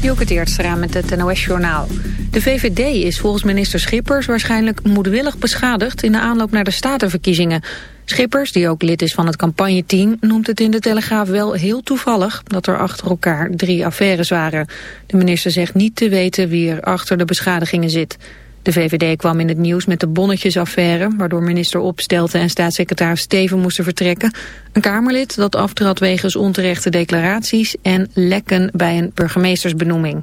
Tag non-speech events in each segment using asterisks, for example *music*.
Eerst eraan met het NOS-journaal. De VVD is volgens minister Schippers waarschijnlijk moedwillig beschadigd... in de aanloop naar de statenverkiezingen. Schippers, die ook lid is van het campagneteam... noemt het in de Telegraaf wel heel toevallig... dat er achter elkaar drie affaires waren. De minister zegt niet te weten wie er achter de beschadigingen zit. De VVD kwam in het nieuws met de bonnetjesaffaire... waardoor minister Opstelten en staatssecretaris Steven moesten vertrekken. Een Kamerlid dat aftrad wegens onterechte declaraties... en lekken bij een burgemeestersbenoeming.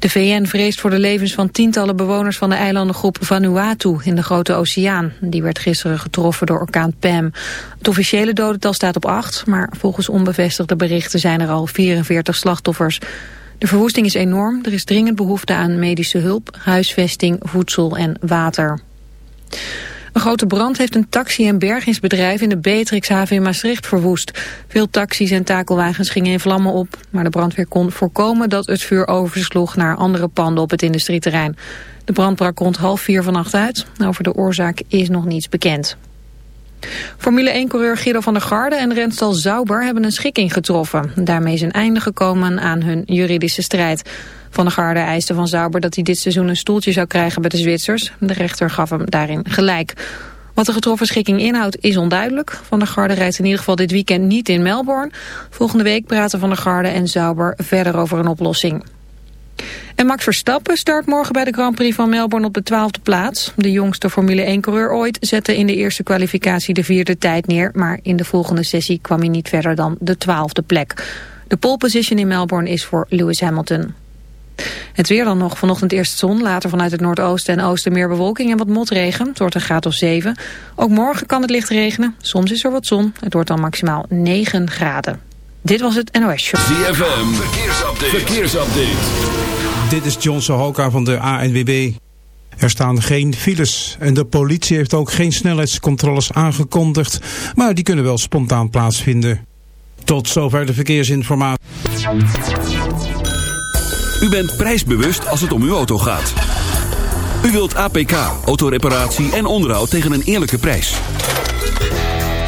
De VN vreest voor de levens van tientallen bewoners van de eilandengroep Vanuatu in de Grote Oceaan. Die werd gisteren getroffen door orkaan Pam. Het officiële dodental staat op acht, maar volgens onbevestigde berichten zijn er al 44 slachtoffers. De verwoesting is enorm. Er is dringend behoefte aan medische hulp, huisvesting, voedsel en water. Een grote brand heeft een taxi- en bergingsbedrijf in de Beatrixhaven in Maastricht verwoest. Veel taxis en takelwagens gingen in vlammen op, maar de brandweer kon voorkomen dat het vuur oversloeg naar andere panden op het industrieterrein. De brand brak rond half vier vannacht uit. Over de oorzaak is nog niets bekend. Formule 1-coureur Guido van der Garde en renstal Zauber hebben een schikking getroffen. Daarmee is een einde gekomen aan hun juridische strijd. Van der Garde eiste van Zauber dat hij dit seizoen een stoeltje zou krijgen bij de Zwitsers. De rechter gaf hem daarin gelijk. Wat de getroffen schikking inhoudt is onduidelijk. Van der Garde rijdt in ieder geval dit weekend niet in Melbourne. Volgende week praten Van der Garde en Zauber verder over een oplossing. En Max Verstappen start morgen bij de Grand Prix van Melbourne op de twaalfde plaats. De jongste Formule 1-coureur ooit zette in de eerste kwalificatie de vierde tijd neer... maar in de volgende sessie kwam hij niet verder dan de twaalfde plek. De pole position in Melbourne is voor Lewis Hamilton. Het weer dan nog. Vanochtend eerst zon, later vanuit het noordoosten en oosten meer bewolking en wat motregen. Het wordt een graad of 7. Ook morgen kan het licht regenen. Soms is er wat zon. Het wordt dan maximaal 9 graden. Dit was het NOS Show. ZFM, verkeersupdate. verkeersupdate. Dit is John Sohoka van de ANWB. Er staan geen files en de politie heeft ook geen snelheidscontroles aangekondigd, maar die kunnen wel spontaan plaatsvinden. Tot zover de verkeersinformatie. U bent prijsbewust als het om uw auto gaat. U wilt APK, autoreparatie en onderhoud tegen een eerlijke prijs.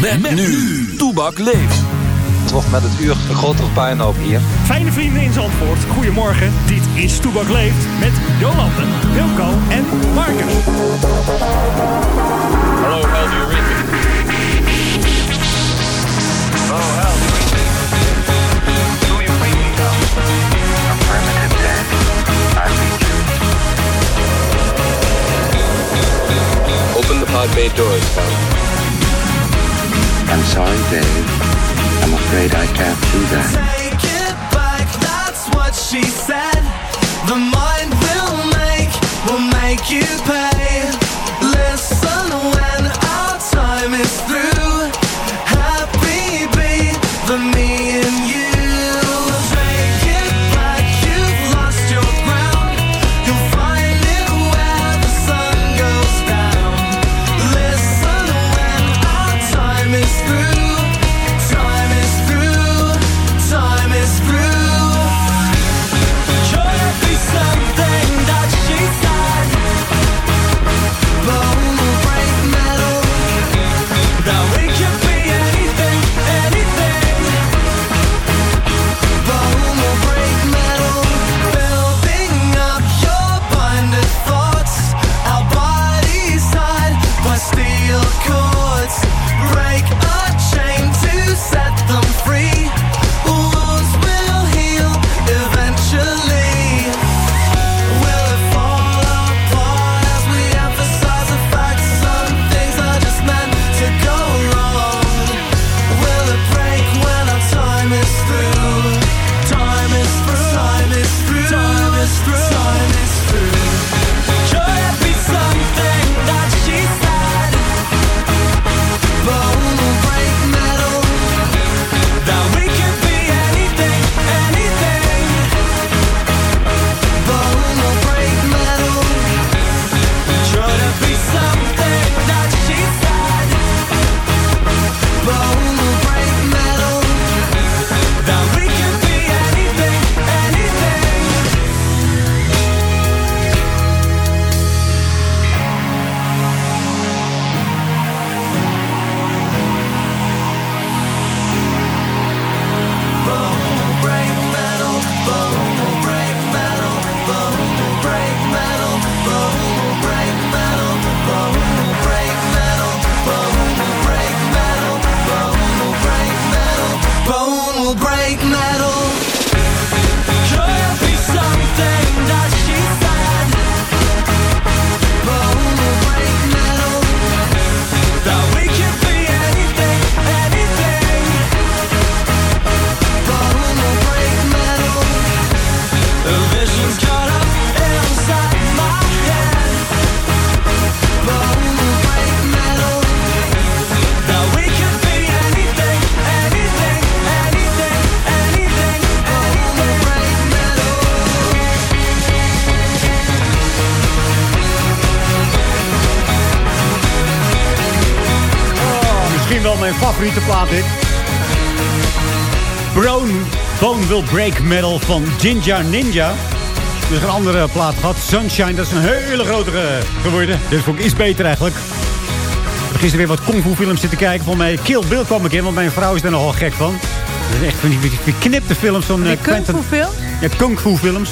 Met, nu. Toebak leeft. Toch met het uur een grotere puinhoop hier. Fijne vrienden in Zandvoort, goedemorgen. Dit is Toebak leeft met Jolande, Wilco en Marcus. Hallo, how do you read me? Oh, how do you read me? Do you read me now? Affirmative, Dad. I read you. Open the pod bay doors, pal. I'm sorry, Dave. I'm afraid I can't do that. Take it back, that's what she said. The mind will make, will make you pay. Break Metal van Jinja Ninja. Dus een andere plaat gehad. Sunshine, dat is een hele grote eh, geworden. Dit vond ik iets beter eigenlijk. Gisteren weer wat kung fu films zitten kijken. Volgens mij Kill Bill kwam ik in, want mijn vrouw is er nogal gek van. Dat is echt van die geknipte films van eh, kung fu Quentin... film? Ja, kung fu films.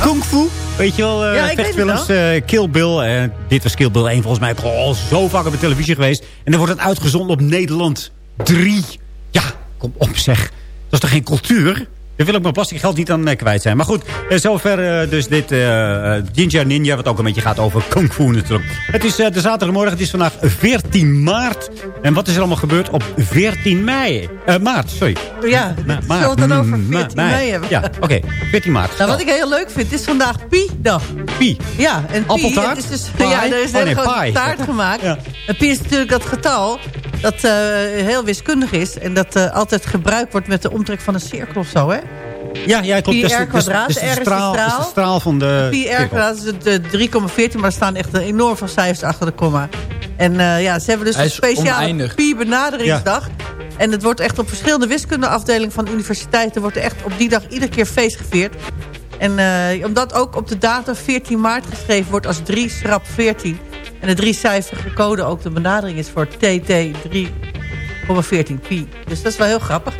Kung fu, weet je wel, eh Ja, weet het vechtfilms. eh, Kill Bill. En dit was Kill Bill 1 volgens mij. al zo vaak op de televisie geweest. En dan wordt het uitgezonden op Nederland 3. Ja, kom op zeg. Dat is toch geen cultuur? Daar wil ik mijn plastic geld niet aan eh, kwijt zijn. Maar goed, eh, zover eh, dus dit eh, Ninja Ninja. Wat ook een beetje gaat over kung fu natuurlijk. Het is de zaterdagmorgen. Het is vandaag 14 maart. En wat is er allemaal gebeurd op 14 mei? Maart, sorry. Ja, Ma- zullen we het dan over mm, ma- 14 mei hebben? Ja, oké. 14 maart. Nou, wat ik heel leuk vind, is vandaag Pi-dag. Pi. Ja, en Pi, Appeltaart? is dus, Pie? ja, er is Oh, een nee, grote pie. taart gemaakt. En Pi is natuurlijk dat getal dat eh, heel wiskundig is. En dat eh, altijd gebruikt wordt met de omtrek van een cirkel of zo, hè? Ja, ja klopt. De- dat is- kwadraat, is de straal, is de straal. van de Pi r cirkel. kwadraat is het, de 3,14, maar er staan echt enorm veel cijfers achter de komma. En eh, ja, ze hebben dus Hij een speciale oneindig. Pi-benaderingsdag. En het wordt echt op verschillende wiskundeafdelingen van universiteiten... wordt er echt op die dag iedere keer feest gevierd. En eh, omdat ook op de datum 14 maart geschreven wordt als 3 schrap 14... en de drie cijferige code ook de benadering is voor TT 3,14 pi. Dus dat is wel heel grappig.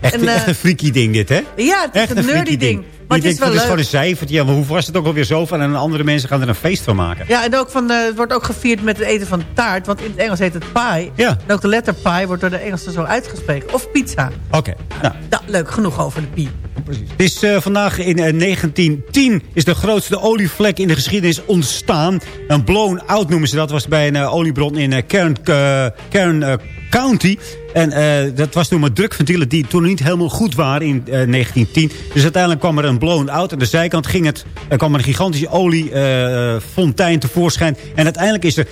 Echt, En, eh, echt een freaky ding dit, hè? Ja, het is Echt een een nerdy ding. Het is wel het is gewoon een cijfertje. Ja, maar hoe was het ook alweer zo van? En andere mensen gaan er een feest van maken. Ja, en ook van, eh, het wordt ook gevierd met het eten van taart. Want in het Engels heet het pie. Ja. En ook de letter pie wordt door de Engelsen zo uitgesproken. Of pizza. Oké, nou. Nou, leuk genoeg over de pie. Het is eh, vandaag in eh, 1910 is de grootste olievlek in de geschiedenis ontstaan. Een blown out noemen ze dat. was bij een eh, oliebron in eh, Kern, eh, Kern eh, County. En eh, dat was toen met drukventielen die toen niet helemaal goed waren in eh, 1910. Dus uiteindelijk kwam er een blown out. Aan de zijkant ging het, er kwam een gigantische oliefontein tevoorschijn. En uiteindelijk is er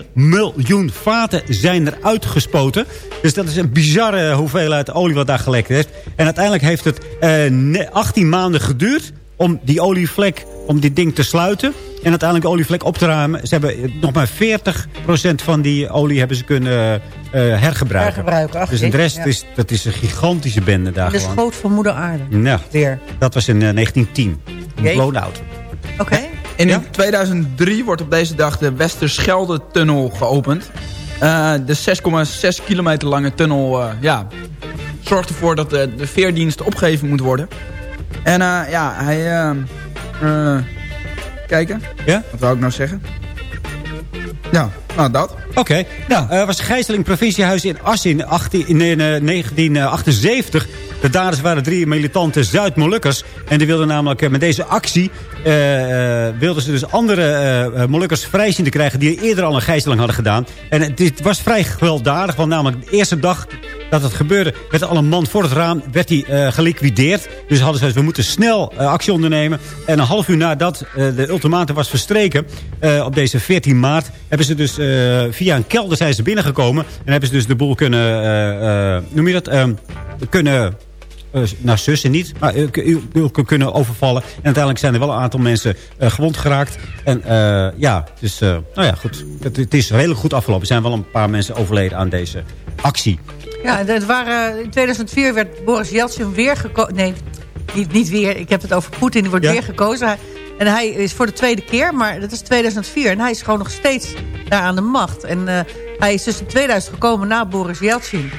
9,4 miljoen vaten zijn er uitgespoten. Dus dat is een bizarre hoeveelheid olie wat daar gelekt heeft. En uiteindelijk heeft het eh, ne- 18 maanden geduurd om die olievlek, om dit ding te sluiten. En uiteindelijk de olievlek op te ruimen. Ze hebben eh, nog maar 40% van die olie hebben ze kunnen eh, hergebruiken. Hergebruiken, ach, dus de rest ja. is, dat is een gigantische bende daar De gewoon. schoot van moeder aarde. Nou, Weer. dat was in eh, 1910. Een Jee. blown out. Oké. In 2003 wordt op deze dag de Westerschelde-tunnel geopend. Eh, de 6,6 kilometer lange tunnel eh, ja, zorgt ervoor dat de, de veerdienst opgegeven moet worden. En eh, ja, hij... eh, eh, kijken. Ja? Wat wou ik nou zeggen? Ja, nou dat. Oké. Nou, er was gijzeling provinciehuis in Assen in, 18, in eh, 1978. De daders waren drie militante Zuid-Molukkers. En die wilden namelijk eh, met deze actie... eh, eh, wilden ze dus andere eh, eh, Molukkers vrij zien te krijgen... die eerder al een gijzeling hadden gedaan. En het, het was vrij gewelddadig. Want namelijk de eerste dag dat het gebeurde... werd al een man voor het raam werd hij, eh, geliquideerd. Dus hadden ze we moeten snel eh, actie ondernemen. En een half uur nadat eh, de ultimatum was verstreken... op deze 14 maart... hebben ze dus via een kelder zijn ze binnengekomen. En hebben ze dus de boel kunnen... noem je dat? Ehm, kunnen... nou, zussen niet, maar kunnen overvallen. En uiteindelijk zijn er wel een aantal mensen gewond geraakt. En ja, dus, nou ja, goed. Het, het is redelijk goed afgelopen. Er zijn wel een paar mensen overleden aan deze actie. Ja, het waren, in 2004 werd Boris Yeltsin weer gekozen. Nee, niet, niet weer. Ik heb het over Poetin. Die wordt Ja. weer gekozen. En hij is voor de tweede keer, maar dat is 2004. En hij is gewoon nog steeds daar aan de macht. En eh, hij is dus in 2000 gekomen na Boris Yeltsin.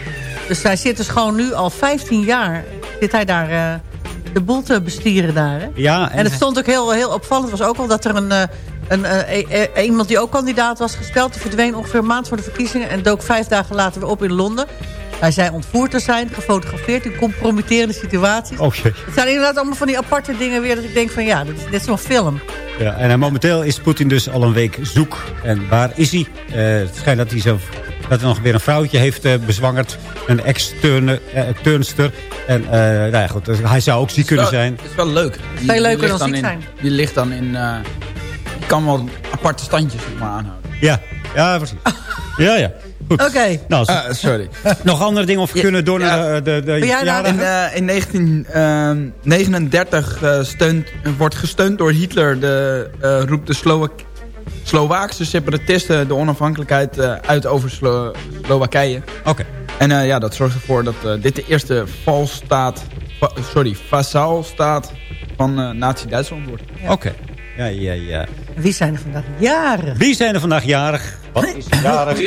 Dus hij zit dus gewoon nu al 15 jaar... zit hij daar eh, de boel te bestieren daar. Hè? Ja, En het stond ook heel, heel opvallend. was ook al dat er een, eh, een, eh, eh, eh, iemand die ook kandidaat was gesteld... die verdween ongeveer een maand voor de verkiezingen... en dook vijf dagen later weer op in Londen. Hij zei ontvoerd te zijn, gefotografeerd in compromitterende situaties. Oh, jee. Het zijn inderdaad allemaal van die aparte dingen weer... dat ik denk van ja, dit is, dit is zo'n film. Ja, en eh, momenteel is Poetin dus al een week zoek. En waar is hij? Eh, het schijnt dat hij zo dat hij nog weer een vrouwtje heeft eh, bezwangerd. Een ex-turnster. en eh, nou ja, goed, dus hij zou ook ziek kunnen zijn. Het is wel leuk. Die, Veel leuker ligt dan ziek in, zijn. Die ligt dan in... eh, die kan wel aparte standjes zeg maar, aanhouden. Ja, ja precies. *laughs* ja, ja. Oké. Nou, Ah, sorry. nog andere dingen of we kunnen door naar de, de, de Verjaardagen? In, eh, in 1939 eh, steunt, wordt gesteund door Hitler. De, eh, roept de Slowak Slovaakse separatisten de onafhankelijkheid eh, uit over Slo Slowakije. Oké. En eh, ja, dat zorgt ervoor dat eh, dit de eerste valstaat, va sorry, vazalstaat van eh Nazi-Duitsland wordt. Oké. Ja, ja, ja. Wie zijn er vandaag jarig? Wie zijn er vandaag jarig? Wat is jarig?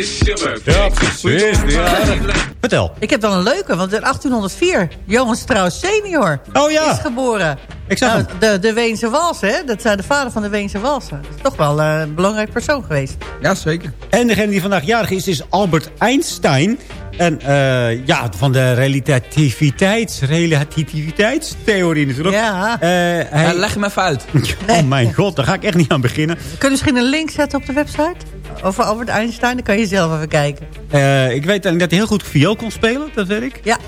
Ja, precies. Is er jarig? Vertel. Ik heb wel een leuke, want in 1804, Johan Strauss senior Oh ja. is geboren. Ik zag Nou, de, de Weense walsen, hè? Dat is de vader van de Weense walsen. Dat is toch wel eh, een belangrijk persoon geweest. Ja, zeker. En degene die vandaag jarig is, is Albert Einstein. En eh, ja, van de relativiteits, relativiteitstheorie natuurlijk. Ja. Eh, hij... Ja, leg hem even uit. *laughs* Oh mijn god, daar ga ik echt niet aan beginnen. We kunnen misschien een link zetten op de website over Albert Einstein. Dan kan je zelf even kijken. Eh, ik weet alleen dat hij heel goed viool kon spelen, dat weet ik. Ja.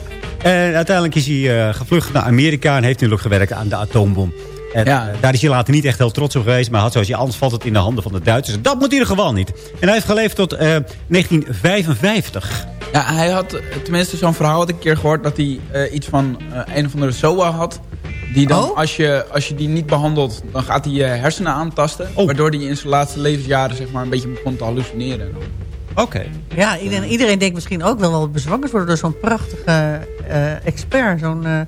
En uiteindelijk is hij eh, gevlucht naar Amerika en heeft natuurlijk gewerkt aan de atoombom. En Ja. daar is hij later niet echt heel trots op geweest. Maar had zoals je anders valt het in de handen van de Duitsers. Dat moet in ieder geval niet. En hij heeft geleefd tot eh, 1955. Ja, hij had, tenminste zo'n verhaal had ik een keer gehoord... dat hij eh, iets van eh, een of andere SOA had... Die dan, Oh? als, je, als je die niet behandelt, dan gaat hij je hersenen aantasten. Oh. Waardoor hij in zijn laatste levensjaren zeg maar, een beetje begon te hallucineren. Oké. Ja, iedereen, iedereen denkt misschien ook wel wel bezwangerd worden door zo'n prachtige eh, expert. Zo'n, eh,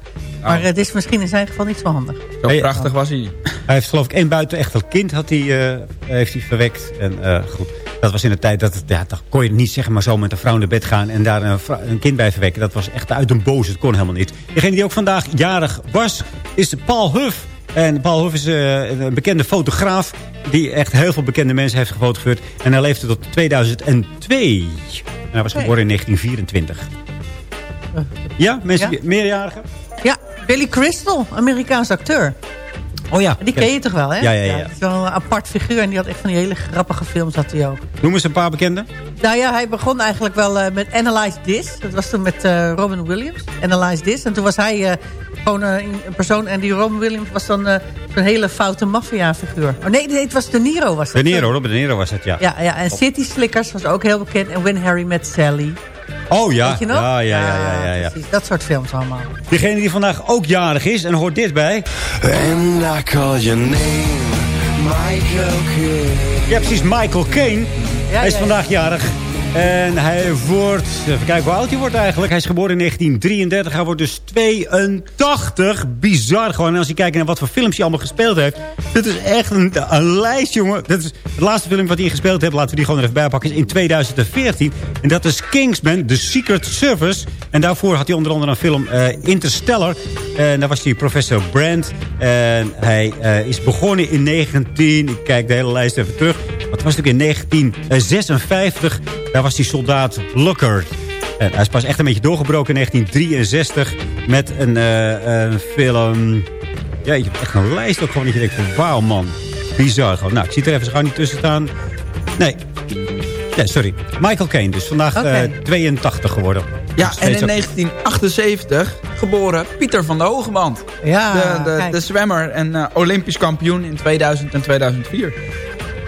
Maar het is misschien in zijn geval niet zo handig. Zo Hey, prachtig was hij. Hij heeft geloof ik één buitenechtelijk kind had hij, eh, heeft hij verwekt. En eh, goed, dat was in de tijd dat ja, dat kon je niet zeggen maar zo met een vrouw naar bed gaan en daar een, een kind bij verwekken. Dat was echt uit een boze. Het kon helemaal niet. Degene die ook vandaag jarig was, is Paul Huff. En Paul Huff is eh, een bekende fotograaf die echt heel veel bekende mensen heeft gefotografeerd. En hij leefde tot 2002. En hij was geboren in 1924. Ja, mensen Ja. meerjarigen? Ja, Billy Crystal, Amerikaans acteur. Oh ja. Die ken je toch wel, hè? Ja, ja, ja. Het is wel een apart figuur en die had echt van die hele grappige films had hij ook. Noem eens een paar bekende. Nou ja, hij begon eigenlijk wel eh, met Analyze This. Dat was toen met eh, Robin Williams. Analyze This. En toen was hij eh, gewoon een persoon. En die Robin Williams was dan zo'n hele foute maffia-figuur. Oh nee, nee, het was De Niro. Was De dat. Niro, Robert De Niro was het, ja. Ja, ja, en City Slickers was ook heel bekend. En When Harry Met Sally. Oh ja. Weet je nog? Ja, ja, ja, ja, ja, ja. Precies, dat soort films allemaal. Degene die vandaag ook jarig is, en hoort dit bij. And I call your name, Michael Kidd. Ja, precies, Michael Caine. Ja, hij is ja, vandaag jarig. En hij wordt, even kijken hoe oud hij wordt eigenlijk. Hij is geboren in 1933. Hij wordt dus 82. Bizar gewoon. En als je kijkt naar wat voor films hij allemaal gespeeld heeft. Dit is echt een, lijst, jongen. Dat is het laatste film wat hij gespeeld heeft. Laten we die gewoon even bijpakken. Is in 2014. En dat is Kingsman, The Secret Service. En daarvoor had hij onder andere een film eh, Interstellar. En daar was hij professor Brand. En hij eh, is begonnen in 19... Ik kijk de hele lijst even terug. Was het ook in 1956? Daar was hij soldaat Looker. En hij is pas echt een beetje doorgebroken in 1963 met een, eh, een film... Ja, je hebt echt een lijst ook gewoon dat je denkt van wauw man. Bizar gewoon. Nou, ik zie er even zo niet tussen staan. Nee. Nee, sorry. Michael Caine dus. Vandaag Oké. eh, 82 geworden. Ja, en in ook- 1978 geboren Pieter van de Hogeband. Ja, de, de, de zwemmer en eh, olympisch kampioen in 2000 en 2004.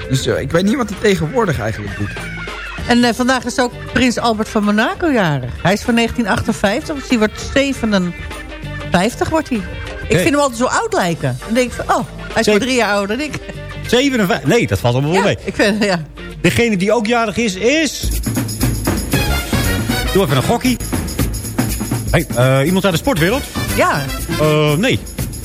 Dus eh, ik weet niet wat hij tegenwoordig eigenlijk doet. En eh, vandaag is ook prins Albert van Monaco jarig. Hij is van 1958, dus die wordt 57 wordt hij. Ik vind hem altijd zo oud lijken. Dan denk ik van, oh, hij is maar drie jaar ouder dan ik. 57. Nee, dat valt allemaal wel Ja, mee. ik vind, ja. Degene die ook jarig is, is... Doe even een gokkie. Hey, eh, iemand uit de sportwereld? ja, nee.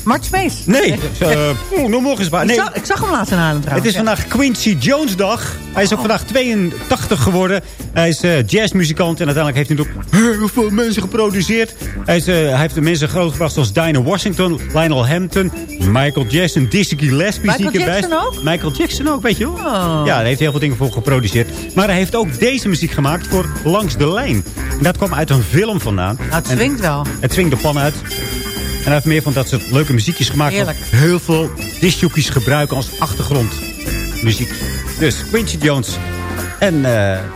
Mart Smees. Nee. Uh, *laughs* Oeh, nog eens waar. Ik, Nee. zag, ik zag hem laatst in Haarlem Het trouwens. is vandaag Quincy Jones dag. Hij is ook vandaag 82 geworden. Hij is eh, jazzmuzikant en uiteindelijk heeft hij ook heel veel mensen geproduceerd. Hij, is, eh, hij heeft de mensen grootgebracht zoals Dinah Washington, Lionel Hampton, Michael Jackson, Dizzy Gillespie. Michael. Jackson ook? Michael Jackson ook, weet je wel. Oh. Ja, daar heeft hij heel veel dingen voor geproduceerd. Maar hij heeft ook deze muziek gemaakt voor Langs de Lijn. En dat kwam uit een film vandaan. Nou, het En swingt wel. Het swingt de pan uit. En hij heeft meer van dat soort leuke muziekjes gemaakt. Heel veel discjockeys gebruiken als achtergrondmuziek. Dus Quincy Jones. En eh,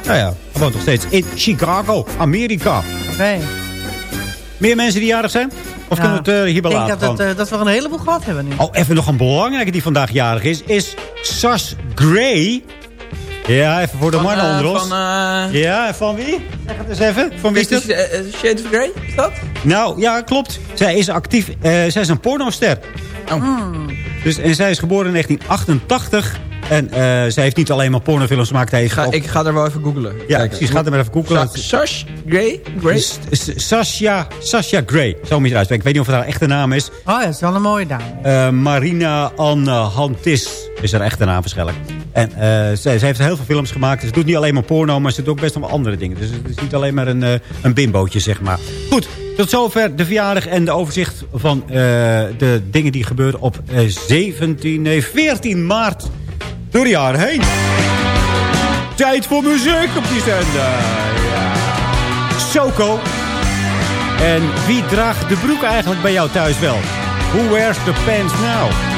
nou ja, hij woont nog steeds in Chicago, Amerika. Nee. Meer mensen die jarig zijn? Of Ja. kunnen we het eh, hierbij Ik denk dat, het, eh, dat we een heleboel gehad hebben nu. Oh, even nog een belangrijke die vandaag jarig is. Is Sas Gray. Ja, even voor de mannen onder ons. Van, Ja, van wie? Zeg het eens even. Van wie is dat? eh, eh, Shades of Grey, is dat? Nou, ja, klopt. Zij is actief. eh, zij is een pornoster. Oh. Hmm. Dus, en zij is geboren in 1988. En eh, zij heeft niet alleen maar pornofilms gemaakt. Hij Ik ga, ik ga er wel even googlen. ja, Kijken. precies. Ga er maar even googlen. Sa- Sash Gray? Sasha, Sasha Gray. Zo moet je spreken. Ik weet niet of het haar echte naam is. Oh ja, dat is wel een mooie dame. Eh, Marina Anne Hantis is haar echte naam waarschijnlijk. En eh, zij, heeft heel veel films gemaakt. Ze doet niet alleen maar porno, maar ze doet ook best wel andere dingen. Dus het is niet alleen maar een, eh, een bimbootje, zeg maar. Goed, tot zover de verjaardag en de overzicht van eh, de dingen die gebeuren op eh, 17, nee, 14 maart door de jaren heen. Tijd voor muziek op die zender. Ja. Soko. En wie draagt de broek eigenlijk bij jou thuis wel? Who wears the pants now?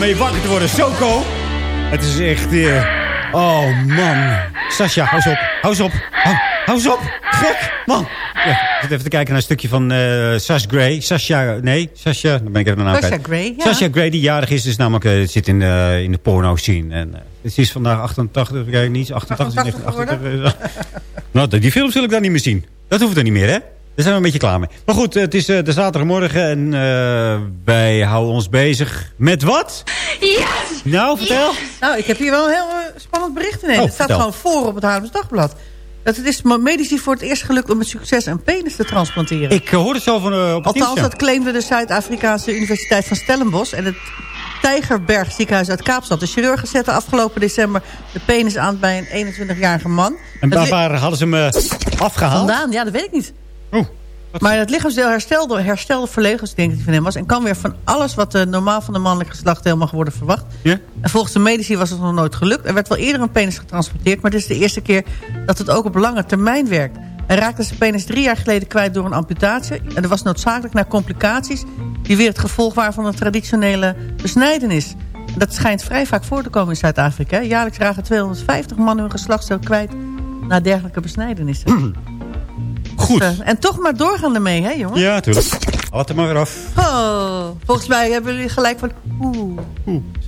Mee wakker te worden. Soko. Het is echt... eh, oh, man. Sascha, hou eens op. Hou eens op. Hou, hou eens op. Gek, man. Ja, ik zit even te kijken naar een stukje van eh Sash Gray. Sasha, nee, Sasha, dan ben ik even de naam Sasha ja. Sasha Gray, die jarig is, dus namelijk eh, zit in, in de porno scene. En uh, het is vandaag 88, kijk niet, 88, 88 88 nou, die films wil ik dan niet meer zien. Dat hoeft er niet meer, hè? Daar zijn we een beetje klaar mee. Maar goed, het is eh, de zaterdagmorgen en eh, wij houden ons bezig met wat? Yes! Nou, vertel. Nou, ik heb hier wel een heel eh, spannend bericht in. Oh, het staat vertel. gewoon voor op het Haarlems Dagblad. Dat het is medici voor het eerst gelukt om met succes een penis te transplanteren. Ik hoorde het zo van uh, op het Althans, ja. dat claimde de Zuid-Afrikaanse Universiteit van Stellenbosch... en het Tijgerberg ziekenhuis uit Kaapstad. De chirurgen zetten afgelopen december de penis aan bij een 21-jarige man. En waar hadden ze hem uh, afgehaald? Vandaan, ja, dat weet ik niet. Oeh. Maar het lichaamsdeel herstelde, herstelde ik, van hem was. En kan weer van alles wat uh, normaal van de mannelijk geslacht helemaal worden verwacht. En volgens de medici was het nog nooit gelukt. Er werd wel eerder een penis getransporteerd. Maar dit is de eerste keer dat het ook op lange termijn werkt. Hij raakte zijn penis drie jaar geleden kwijt door een amputatie. En dat was noodzakelijk naar complicaties... die weer het gevolg waren van een traditionele besnijdenis. Dat schijnt vrij vaak voor te komen in Zuid-Afrika. Jaarlijks raken 250 mannen hun geslachtsdeel kwijt... na dergelijke besnijdenissen. *clears throat* Goed. En toch maar doorgaan ermee, hè jongens? Ja, tuurlijk. Laat hem maar weer af. Oh, volgens mij hebben jullie gelijk van... Oeh.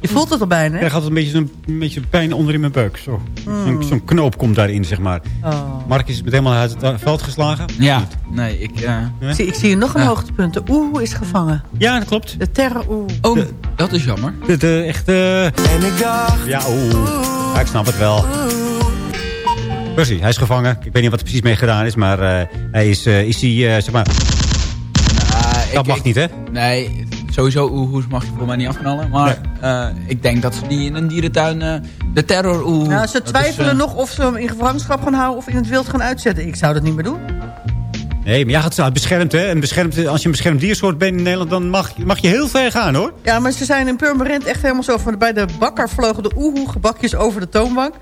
Je voelt het al bijna, Ik hè? krijg altijd een beetje, zo'n- een beetje pijn onder in mijn buik. Zo. Mm. Zo'n zo'n knoop komt daarin, zeg maar. Oh. Mark is met helemaal uit het veld geslagen. Ja, nee, ik... eh, Ik, zie, ik zie hier nog een hoogtepunt. De Oeh is gevangen. Ja, dat klopt. De terror Oeh. Oh, dat is jammer. De, de echte... En ik dacht, Ja, oeh. Ja, ik snap het wel. Precies, hij is gevangen. Ik weet niet wat er precies mee gedaan is, maar eh, hij is, eh, is hij, eh, zeg maar... Nou, dat ik- mag ik- niet, hè? Nee, sowieso oehoes mag je voor mij niet afknallen. Maar eh, ik denk dat ze die in een dierentuin... eh, de terror oehoe... Nou, ze is, twijfelen nog of ze hem in gevangenschap gaan houden... of in het wild gaan uitzetten. Ik zou dat niet meer doen. Nee, maar ja, het is beschermd, hè? En beschermd, als je een beschermd diersoort bent in Nederland... dan mag, mag je heel ver gaan, hoor. Ja, maar ze zijn in Purmerend echt helemaal zo... van bij de bakker vlogen de oehoe gebakjes over de toonbank.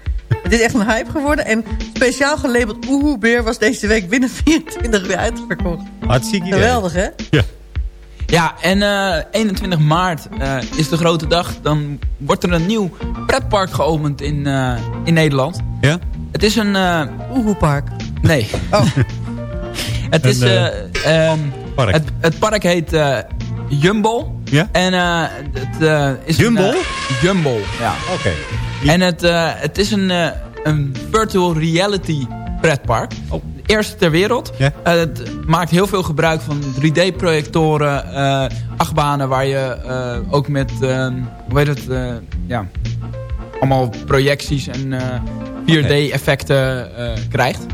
Het is echt een hype geworden. En speciaal gelabeld oehoe beer was deze week binnen *laughs* 24 uur uitverkocht. Hartstikke idee. Geweldig, hè? Ja. Ja, en eh, 21 maart eh, is de grote dag. Dan wordt er een nieuw pretpark geopend in, eh, in Nederland. Ja? Het is een... eh, Oehoepark. Nee. Oh. *laughs* het is... Een, eh, ehm, park. Het, het park heet eh, Jumbo. Ja? En eh, het eh, is Jumbo? Een, eh, Jumbo, ja. Oké. En het, eh, het is een, eh, een virtual reality pretpark. Oh. De eerste ter wereld. Eh, het maakt heel veel gebruik van 3D-projectoren, eh, achtbanen waar je ook met, eh, hoe heet het, ja, allemaal projecties en eh, 4D-effecten eh, krijgt.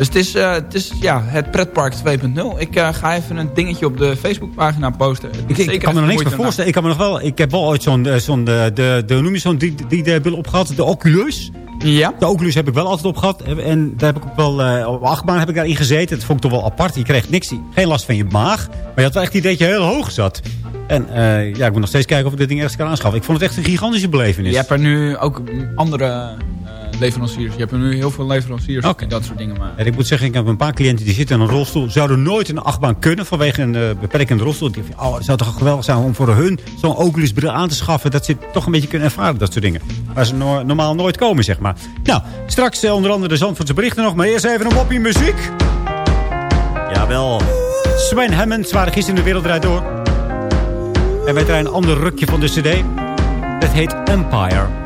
Dus het is, eh, het is ja, het pretpark 2.0. Ik eh, ga even een dingetje op de Facebookpagina posten. Ik, kan me nog niks meer voorstellen. Ik, kan me nog wel, ik heb wel ooit zo'n, eh, zo'n de, de, noem je zo'n 3D-bril opgehad. De Oculus. Ja. De Oculus heb ik wel altijd op gehad. En daar heb ik ook wel, eh, op achtbaan heb ik daarin gezeten. Dat vond ik toch wel apart. Je kreeg niks, geen last van je maag. Maar je had wel echt het idee dat je heel hoog zat. En eh, ja, ik moet nog steeds kijken of ik dit ding ergens kan aanschaffen. Ik vond het echt een gigantische belevenis. Je hebt er nu ook andere eh, leveranciers. Je hebt er nu heel veel leveranciers die dat soort dingen maken. En ik moet zeggen, ik heb een paar cliënten die zitten in een rolstoel. Zouden nooit in een achtbaan kunnen vanwege een uh, beperkende rolstoel. Die oh, het zou toch geweldig zijn om voor hun zo'n Oculus bril aan te schaffen. Dat ze het toch een beetje kunnen ervaren, dat soort dingen. Waar ze no normaal nooit komen, zeg maar. Nou, straks uh, onder andere de Zandvoortse berichten nog. Maar eerst even een moppie muziek. Jawel. Sven Hammonds waren gisteren in de wereld draait door. En wij draaien een ander rukje van de cd. Dat heet Empire.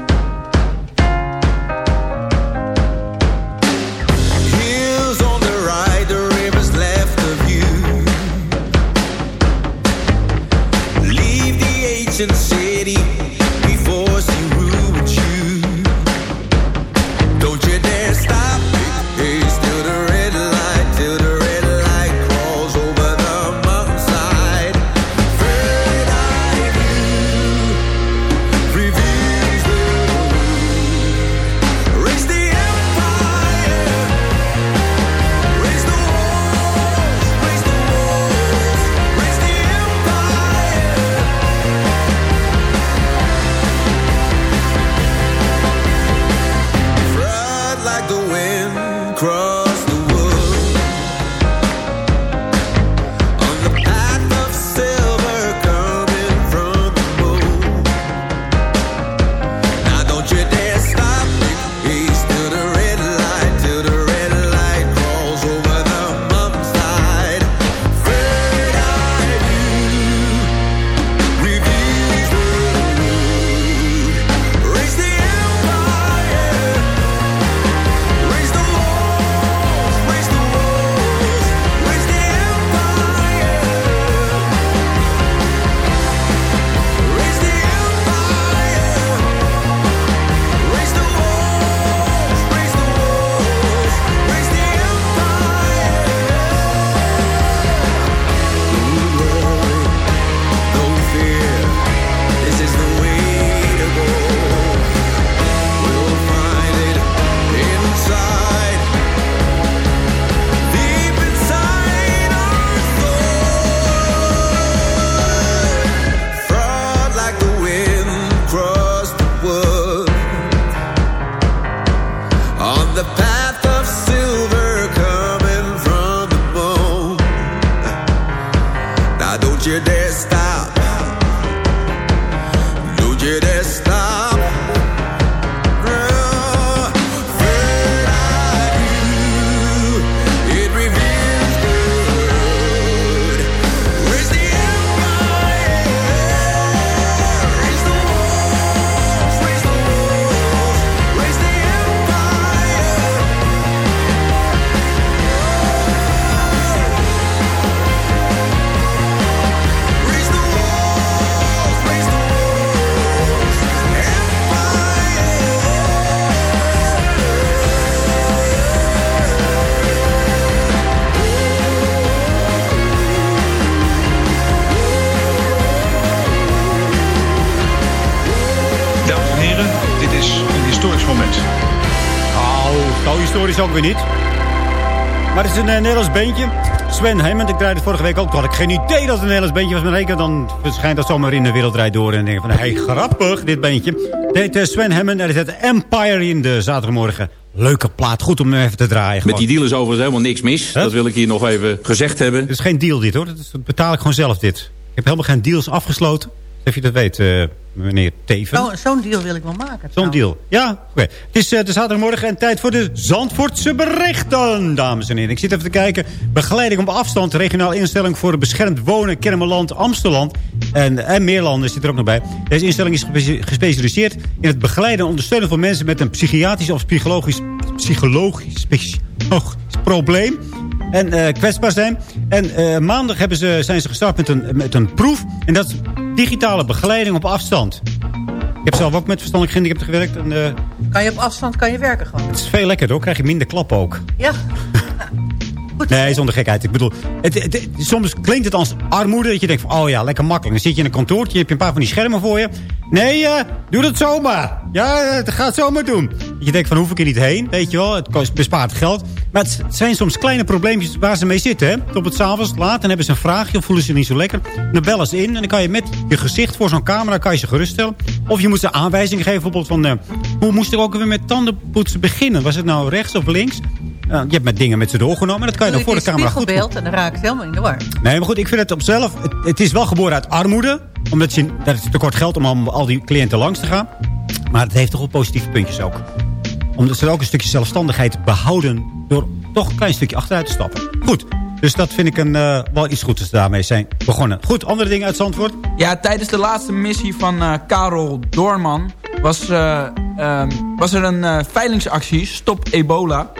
Historisch ook weer niet. Maar het is een eh, Nederlands beentje. Sven Hammond, ik draaide het vorige week ook. Toen had ik geen idee dat het een Nederlands beentje was. Maar reken dan verschijnt dat zomaar in de wereldrijd door. En denk van, hé, hey, grappig, dit beentje. Het heet eh, Sven Hammond en het heet Empire in de zaterdagmorgen. Leuke plaat, goed om even te draaien. Met die deal is overigens helemaal niks mis. Dat wil ik hier nog even gezegd hebben. Het is geen deal dit hoor, is- dat betaal ik gewoon zelf dit. Ik heb helemaal geen deals afgesloten. Of je dat weet, eh, meneer Teven. Oh, Zo'n deal wil ik wel maken. Zo'n deal. Ja, oké. Het is de zaterdagmorgen en tijd voor de Zandvoortse berichten, dames en heren. Ik zit even te kijken. Begeleiding op afstand, regionale instelling voor beschermd wonen, Kermeland, Amsterdam. En, en Meerlanden zit er ook nog bij. Deze instelling is gespe- gespecialiseerd in het begeleiden en ondersteunen van mensen met een psychiatrisch of psychologisch, psychologisch psychologisch probleem. En eh, kwetsbaar zijn. En maandag hebben ze, zijn ze gestart met een, met een proef. En dat is digitale begeleiding op afstand. Ik heb zelf ook met verstandelijk gehandicapten gewerkt. En, eh, Kan je op afstand kan je werken gewoon. het is veel lekkerder hoor. Krijg je minder klap ook. Ja. *laughs* Nee, zonder gekheid. Ik bedoel, het, het- het- soms klinkt het als armoede. Dat je denkt van, oh ja, lekker makkelijk. Dan zit je in een kantoortje, heb je een paar van die schermen voor je. Nee, eh, doe dat zomaar. Ja, eh, het gaat zomaar doen. Je denkt van, hoef ik er niet heen, weet je wel. Het bespaart geld. Maar het zijn soms kleine probleempjes waar ze mee zitten. Hè? Op het s'avonds laat, dan hebben ze een vraagje of voelen ze niet zo lekker. Dan bellen ze in en dan kan je met je gezicht voor zo'n camera kan je ze geruststellen. Of je moet ze aanwijzingen geven, bijvoorbeeld van... eh, hoe moest ik ook weer met tandenpoetsen beginnen? Was het nou rechts of links? Eh, je hebt met dingen met ze doorgenomen. En dat kan je dan voor de camera goed spiegelbeeld en dan raak ik helemaal in de war. Nee, maar goed, ik vind het op zelf... Het, het is wel geboren uit armoede. Omdat je, dat is tekort geld om al, al die cliënten langs te gaan. Maar het heeft toch wel positieve puntjes ook. Omdat ze ook een stukje zelfstandigheid behouden... door toch een klein stukje achteruit te stappen. Goed, dus dat vind ik een, eh, wel iets goeds als ze daarmee zijn begonnen. Goed, andere dingen uit Zandvoort? Ja, tijdens de laatste missie van eh, Karel Doorman was, eh, ehm, was er een eh, veilingsactie, Stop Ebola.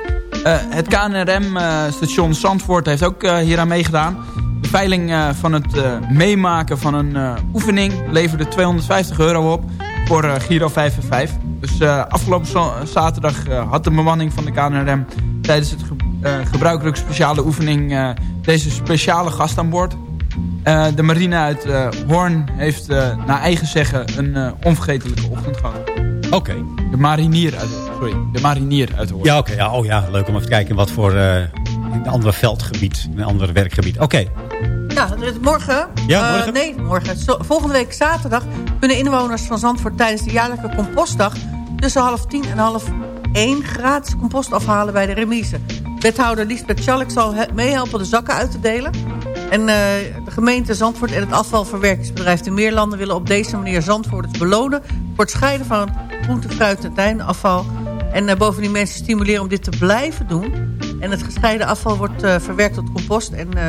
Eh, het KNRM-station Zandvoort heeft ook eh, hieraan meegedaan. De veiling eh, van het eh, meemaken van een eh, oefening leverde 250 euro op voor eh, Giro 5 en 5. Dus eh, afgelopen zaterdag eh, had de bemanning van de KNRM tijdens het ge eh, gebruikelijk speciale oefening eh, deze speciale gast aan boord. Eh, de marine uit eh, Hoorn heeft eh, naar eigen zeggen een eh, onvergetelijke ochtend gehad. Oké. De marinier uit Sorry, de marinier uit Hoorn. Ja, oké. ja, oh ja, leuk om even te kijken wat voor... eh, een ander veldgebied, een ander werkgebied. Oké. Ja, het- morgen. Ja, eh, morgen? nee, morgen. Zo- volgende week zaterdag kunnen inwoners van Zandvoort tijdens de jaarlijke compostdag tussen half tien en half één gratis compost afhalen bij de remise. Wethouder Liesbeth Schalk zal he- meehelpen de zakken uit te delen. En eh, de gemeente Zandvoort en het afvalverwerkingsbedrijf de Meerlanden willen op deze manier Zandvoorters belonen voor het scheiden van groente, fruit en tuinafval. En eh, bovendien mensen stimuleren om dit te blijven doen. En het gescheiden afval wordt eh, verwerkt tot compost. En eh,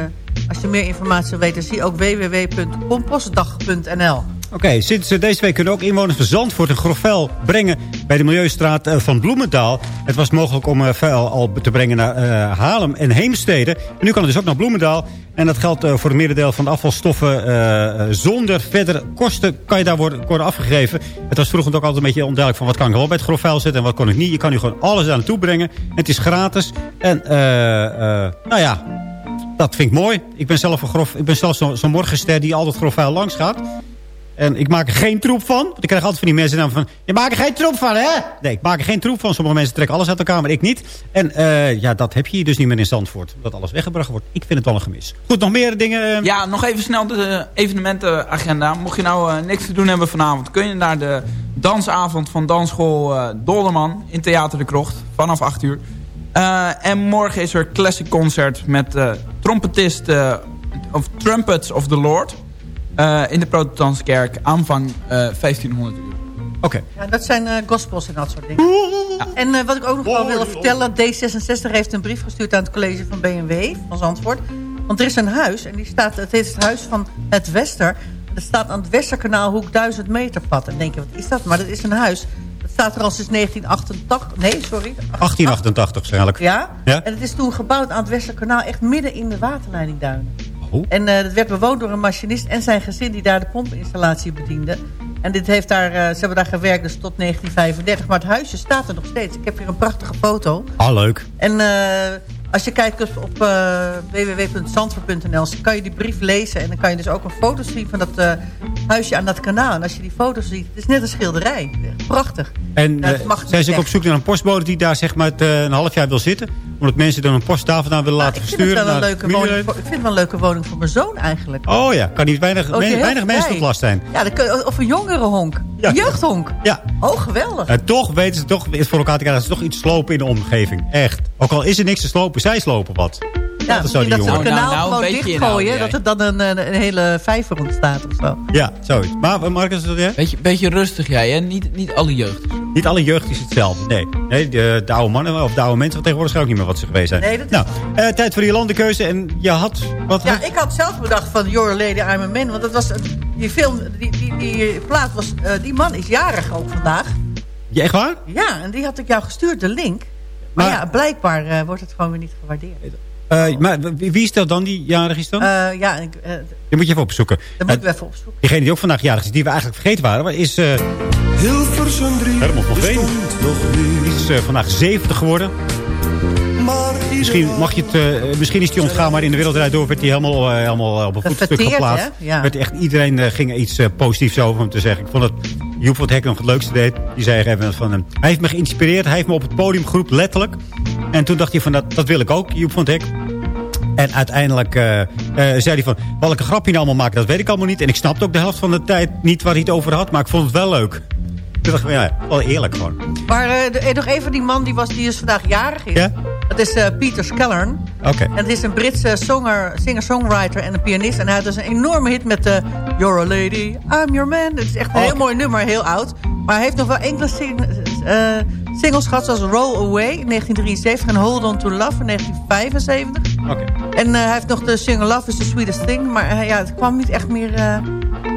als je meer informatie wil weten, zie ook www.compostdag.nl. Oké, sinds eh, deze week kunnen ook inwoners van Zandvoort een grof vuil brengen bij de Milieustraat eh, van Bloemendaal. Het was mogelijk om eh, vuil al te brengen naar eh, Haarlem en Heemstede. En nu kan het dus ook naar Bloemendaal. En dat geldt voor het merendeel van de afvalstoffen. zonder verder kosten kan je daar worden, worden afgegeven. Het was vroeger ook altijd een beetje onduidelijk van wat kan ik wel bij het grof vuil zetten en wat kan ik niet. Je kan nu gewoon alles daar naartoe brengen. Het is gratis. En nou ja, dat vind ik mooi. Ik ben zelf, een grof, ik ben zelf zo'n zo morgenster die altijd grof vuil langs gaat. En ik maak er geen troep van. Want ik krijg altijd van die mensen dan van... Je maakt er geen troep van, hè? Nee, ik maak er geen troep van. Sommige mensen trekken alles uit elkaar, maar ik niet. En eh, ja, dat heb je hier dus niet meer in Zandvoort. Dat alles weggebracht wordt. Ik vind het wel een gemis. Goed, nog meer dingen? Ja, nog even snel de eh, evenementenagenda. Mocht je nou eh, niks te doen hebben vanavond... kun je naar de dansavond van dansschool eh Dolderman in Theater de Krocht. Vanaf 8 uur. Eh, en morgen is er classic concert met eh trompetist... eh, of Trumpets of the Lord... eh, in de protestantse kerk aanvang eh 1500 uur. Oké. Ja, dat zijn eh, gospels en dat soort dingen. En eh, wat ik ook nog wel wil vertellen... D66 heeft een brief gestuurd aan het college van BMW van Zandvoort. Want er is een huis, en die staat, het is het huis van het Wester. Dat staat aan het Westerkanaal Hoek 1000 meter pad. En denk je, wat is dat? Maar dat is een huis. Dat staat er al sinds 1988. Nee, sorry. 1888 waarschijnlijk. Ja? Ja? En het is toen gebouwd aan het Westerkanaal, echt midden in de waterleidingduinen. Oh. En eh, het werd bewoond door een machinist en zijn gezin die daar de pompinstallatie bediende. En dit heeft daar, eh, ze hebben daar gewerkt dus tot 1935. Maar het huisje staat er nog steeds. Ik heb hier een prachtige foto. Ah, leuk. En eh, Als je kijkt op, op uh, www.zandvoort.nl kan je die brief lezen. En dan kan je dus ook een foto zien van dat uh, huisje aan dat kanaal. En als je die foto's ziet, het is net een schilderij. Prachtig. En ja, zijn ze ook op zoek naar een postbode die daar zeg maar een half jaar wil zitten? Omdat mensen dan een posttafel aan willen nou, laten ik versturen. Vind het wel een leuke woning voor, ik vind het wel een leuke woning voor mijn zoon eigenlijk. Oh ja, kan niet weinig, Oh, weinig, weinig mensen tot last zijn. Ja, kun, of een jongerenhonk. Ja. Een jeugdhonk. Ja. Oh, geweldig. En toch weten ze toch voor elkaar te krijgen dat ze toch iets slopen in de omgeving. Echt. Ook al is er niks te slopen, zij slopen wat. Ja, dat is zo die dat ze het kanaal Nou, nou, gewoon een beetje dichtgooien. dat er dan een, een, hele vijver ontstaat of zo. Ja, zoiets. Maar Marcus, wat jij? Beetje, beetje rustig jij, hè? Niet, niet alle jeugd. Niet alle jeugd is hetzelfde, nee. nee de, de oude mannen of de oude mensen, want tegenwoordig zijn ook niet meer wat ze geweest zijn. Nee, dat is nou, eh, tijd voor die landenkeuze. En je had... Wat Ja, ik had zelf bedacht van Your Lady, I'm a Man. Want dat was, een- die film, die, die, die plaat was... eh, die man is jarig ook vandaag. Je echt waar? Ja, en die had ik jou gestuurd, de link. Maar, Maar- ja, blijkbaar eh, wordt het gewoon weer niet gewaardeerd. Eh, maar wie is dat dan die jarig is dan? Eh, ja, ik, eh, die moet je even opzoeken. dat moeten we even opzoeken. Diegene die ook vandaag jarig is, die we eigenlijk vergeten waren, is eh Hilversum 3 Herman van Veen. Die is eh, vandaag 70 geworden. Misschien, mag je het, eh, misschien is hij ontgaan, maar in de wereldrijd door werd hij helemaal, eh, helemaal eh, op een voetstuk geplaatst. Ja. Werd echt, iedereen eh, ging er iets eh, positiefs over hem te zeggen. Ik vond dat Joep van het Hek nog het leukste deed. Die zei even van hem. Hij heeft me geïnspireerd. Hij heeft me op het podium geroepen, letterlijk. En toen dacht hij van, dat, dat wil ik ook, Joep van het Hek. En uiteindelijk eh, eh, zei hij van... welke grap je nou allemaal maakt, dat weet ik allemaal niet. En ik snapte ook de helft van de tijd niet waar hij het over had. Maar ik vond het wel leuk. Toen dacht ik, ja, wel eerlijk gewoon. Maar eh, eh, nog even die man die, was, die dus vandaag jarig is. Ja? Dat is eh, Peter Skellern. Oké. En het is een Britse singer-songwriter en een pianist. En hij had dus een enorme hit met uh, You're a Lady, I'm Your Man. Het is echt een Oh. heel mooi nummer, heel oud. Maar hij heeft nog wel enkele sing- eh, singles gehad... zoals Roll Away in 1973 en Hold On To Love in 1975. Oké. En eh, hij heeft nog de single Love is the Sweetest Thing. Maar eh, ja, het kwam niet echt meer eh,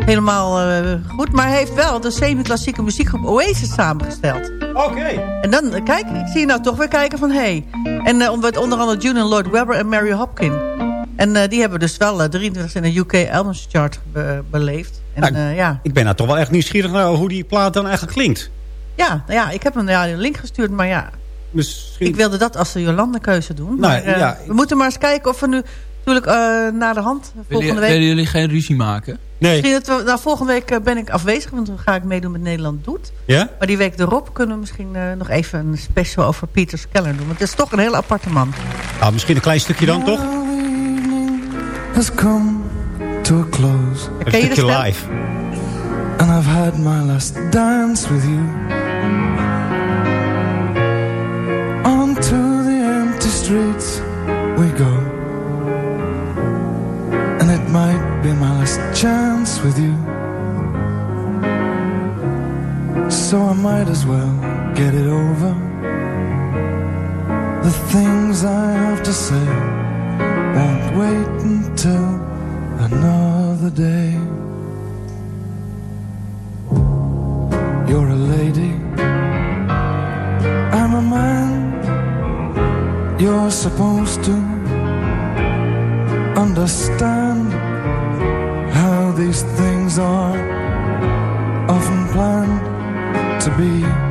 helemaal eh, goed. Maar hij heeft wel de semi-klassieke muziekgroep Oasis samengesteld. Oké. En dan, eh, kijk, ik zie je nou toch weer kijken van... hé. Hey. En eh, onder onder andere Julian Lloyd Webber en Mary Hopkin. En eh, die hebben dus wel eh, 23 in de UK Albums Chart be- beleefd. En Nou, eh, ja. Ik ben nou toch wel echt nieuwsgierig naar hoe die plaat dan eigenlijk klinkt. Ja, nou ja, ik heb hem ja, een link gestuurd, maar ja... Misschien... Ik wilde dat als de Jolande keuze doen. Nou, maar, ja. We moeten maar eens kijken of we nu... Natuurlijk uh, naar de hand volgende Willen, week... willen jullie geen ruzie maken? Nee. Misschien dat we, nou, volgende week uh, ben ik afwezig, want dan ga ik meedoen met Nederland Doet. Ja? Maar die week erop kunnen we misschien uh, nog even een special over Peter Skeller doen. Want het is toch een heel aparte man. Nou, misschien een klein stukje dan, toch? Has come to a close. Een stukje live. And I've had my last dance with you. Onto the empty streets we go. Be my last chance with you. So I might as well get it over. The things I have to say won't wait until another day. You're a lady, I'm a man. You're supposed to understand things are often planned to be.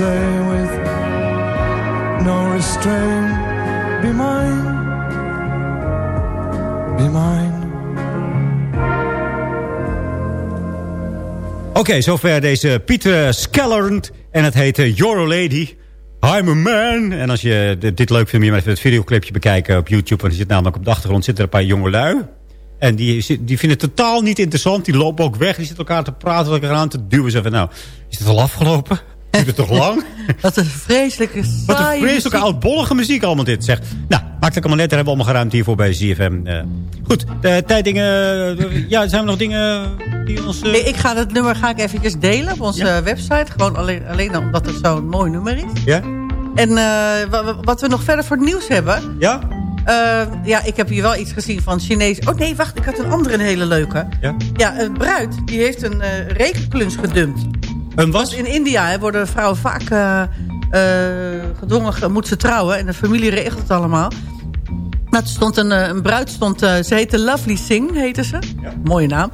Say with no restraint, be mine, be mine. Oké, zover deze Pieter Skellerend. En het heet uh, Your Lady. I'm a man. En als je dit leuk vindt, je even het videoclipje bekijken op YouTube. Want er zit namelijk op de achtergrond zitten er een paar jonge lui. En die, die vinden het totaal niet interessant. Die lopen ook weg. Die zitten elkaar te praten, elkaar aan te duwen. Ze van, nou, is het al afgelopen? Duurt het toch lang? *laughs* Wat een vreselijke Wat een vreselijke oudbollige muziek allemaal dit zegt. Nou, Maakt ook allemaal net. Hebben we allemaal geruimd hiervoor bij ZFM. Eh, goed, de tijddingen. eh, ja, zijn er nog dingen die ons... eh, Nee, ik ga het nummer ga ik eventjes delen op onze Ja. website. Gewoon alleen, alleen omdat het zo'n mooi nummer is. Ja? En eh, wa- wa- wat we nog verder voor het nieuws hebben... Ja? Eh, ja, ik heb hier wel iets gezien van Chinees... Oh nee, wacht, ik had een andere een hele leuke. Ja? Ja, een bruid, die heeft een eh rekenklus gedumpt. Een? In India hè, worden vrouwen vaak eh, eh, gedwongen... ge- moet ze trouwen en de familie regelt het allemaal. Nou, er stond een, eh, een bruid, stond, ze heette Lovely Singh, heette ze. Mooie naam.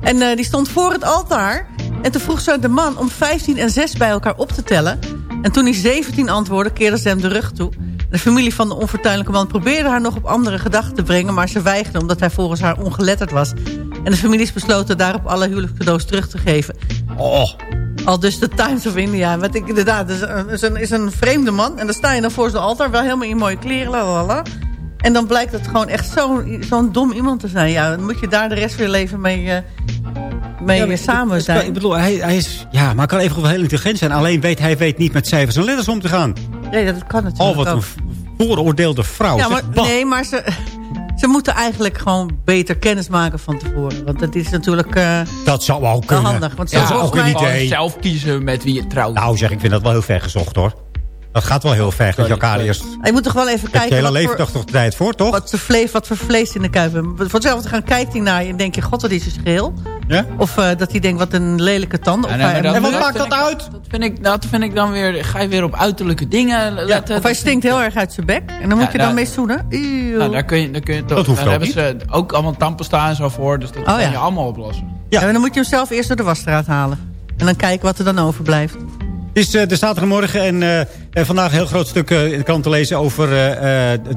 En die stond voor het altaar. En toen vroeg ze de man om 15 en 6 bij elkaar op te tellen. En toen hij 17 antwoordde, keerde ze hem de rug toe. De familie van de onfortuinlijke man probeerde haar nog op andere gedachten te brengen... maar ze weigerde omdat hij volgens haar ongeletterd was. En de familie is besloten daarop alle huwelijkscadeaus terug te geven. Oh. Al dus de Times of India. Wat ik inderdaad, is een, is, een, is een vreemde man. En dan sta je dan voor zijn altaar, wel helemaal in mooie kleren. Lalala. En dan blijkt het gewoon echt zo'n zo'n dom iemand te zijn. Ja, dan moet je daar de rest van je leven mee, eh, mee Ja, maar samen het- zijn. Ik bedoel, hij, hij is... Ja, maar hij kan even wel heel intelligent zijn. Alleen weet hij weet niet met cijfers en letters om te gaan. Nee, dat kan natuurlijk Oh, wat ook. een vooroordeelde vrouw. Ja, maar, nee, maar ze, ze moeten eigenlijk gewoon beter kennis maken van tevoren. Want dat is natuurlijk eh, Dat zou wel wel kunnen. handig. Want dat zo is ook een idee. Zelf kiezen met wie je trouwt. Nou zeg, ik vind dat wel heel ver gezocht hoor. Dat gaat wel heel ver. Dat je elkaar eerst... Je moet toch wel even Heb je kijken... hele leven toch toch tijd voor, toch? Wat, voor vlees, wat voor vlees in de kuip hebben. Voor hetzelfde gaan kijkt hij naar je en denk je... God, wat is er scheel? Ja? Of eh, dat hij denkt, wat een lelijke tanden. Ja, nee, maar En wat maakt dat uit? Dat vind, ik, dat vind ik dan weer... Ga je weer op uiterlijke dingen letten. of hij stinkt heel erg uit zijn bek. En dan moet Ja, je dan mee zoenen. Nou, daar kun je, daar kun je toch, Dat hoeft daar ook hebben ze ook allemaal tandpasta en zo voor. Dus dat Oh, kan ja. je allemaal oplossen. Ja. Ja, en dan moet je hem zelf eerst door de wasstraat halen. En dan kijken wat er dan overblijft. Het is eh, de zaterdagmorgen en eh, eh, vandaag een heel groot stuk eh, in de krant te lezen over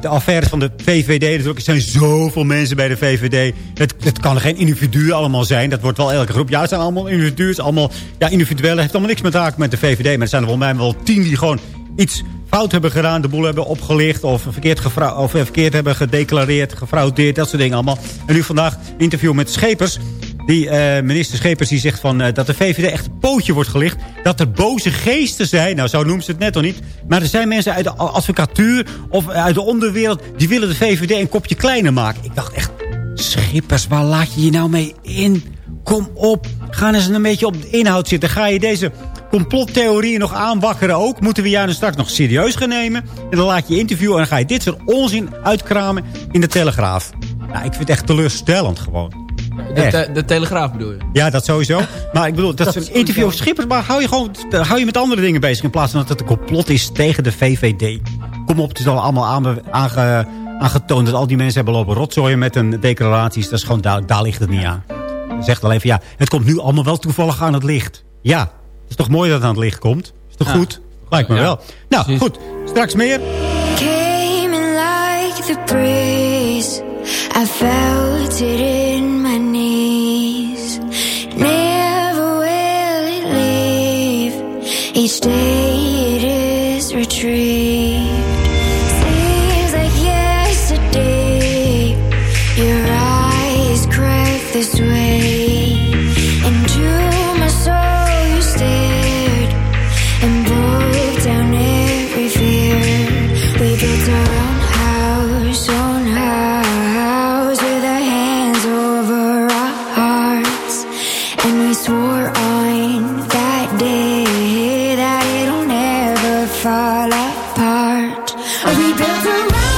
de affaires van de VVD. Er zijn zoveel mensen bij de VVD. Het, het kan geen individu allemaal zijn. Dat wordt wel elke groep. Ja, het zijn allemaal individuen. Allemaal ja, individueel. Het heeft allemaal niks met maken met de VVD. Maar er zijn er volgens mij wel tien die gewoon iets fout hebben gedaan. De boel hebben opgelicht of verkeerd, of verkeerd hebben gedeclareerd, gefraudeerd. Dat soort dingen allemaal. En nu vandaag interview met Schepers. Die eh, minister Schepers die zegt van, eh, dat de VVD echt een pootje wordt gelicht. Dat er boze geesten zijn. Nou, zo noemen ze het net nog niet. Maar er zijn mensen uit de advocatuur of uit de onderwereld... die willen de VVD een kopje kleiner maken. Ik dacht echt, Schippers, waar laat je je nou mee in? Kom op, ga eens een beetje op de inhoud zitten. Ga je deze complottheorieën nog aanwakkeren ook? Moeten we jou straks nog serieus gaan nemen? En dan laat je interviewen en dan ga je dit soort onzin uitkramen in de Telegraaf. Nou, ik vind het echt teleurstellend gewoon. De, te- de Telegraaf bedoel je? Ja, dat sowieso. *laughs* Maar ik bedoel, dat, is een interview over Schippers. Maar hou je gewoon hou je met andere dingen bezig. In plaats van dat het een complot is tegen de VVD. Kom op, het is al allemaal aange- aange- aangetoond. Dat al die mensen hebben lopen rotzooien met hun declaraties. Dat is gewoon, daar, daar ligt het niet aan. Zegt al even, ja, het komt nu allemaal wel toevallig aan het licht. Ja, het is toch mooi dat het aan het licht komt? Is toch Ja. goed? Lijkt me Ja. wel. Nou, goed. Straks meer. Came in like the breeze. I felt it in day it is retrieved. Fall apart. We built our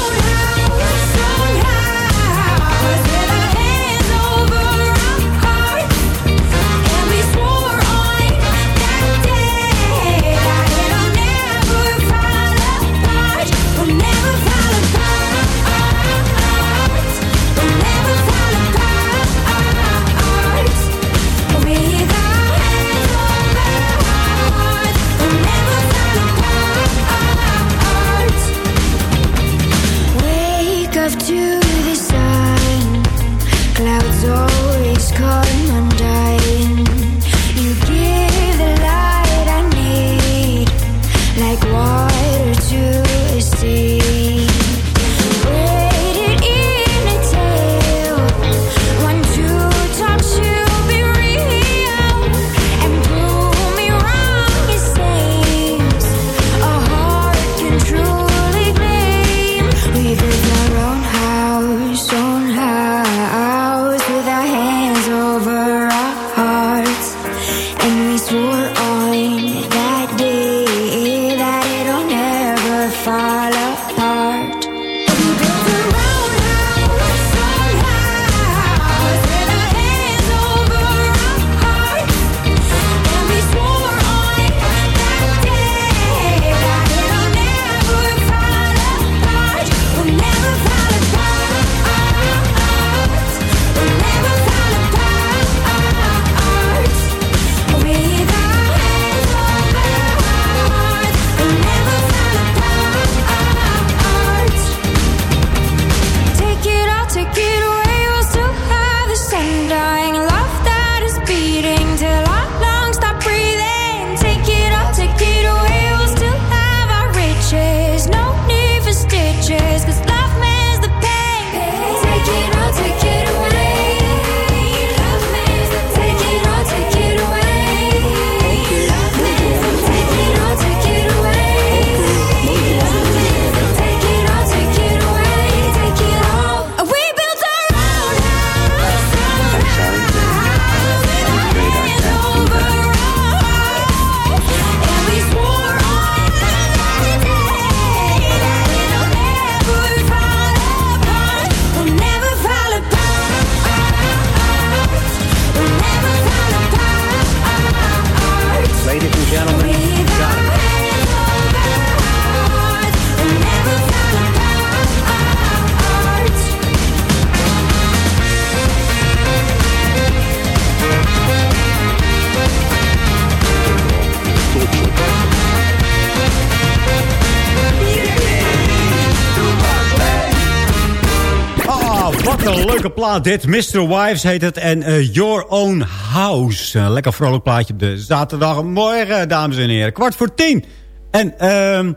dit. Mr. Wives heet het. En eh, Your Own House. Een lekker vrolijk plaatje op de zaterdagmorgen, dames en heren. Kwart voor tien. En, ehm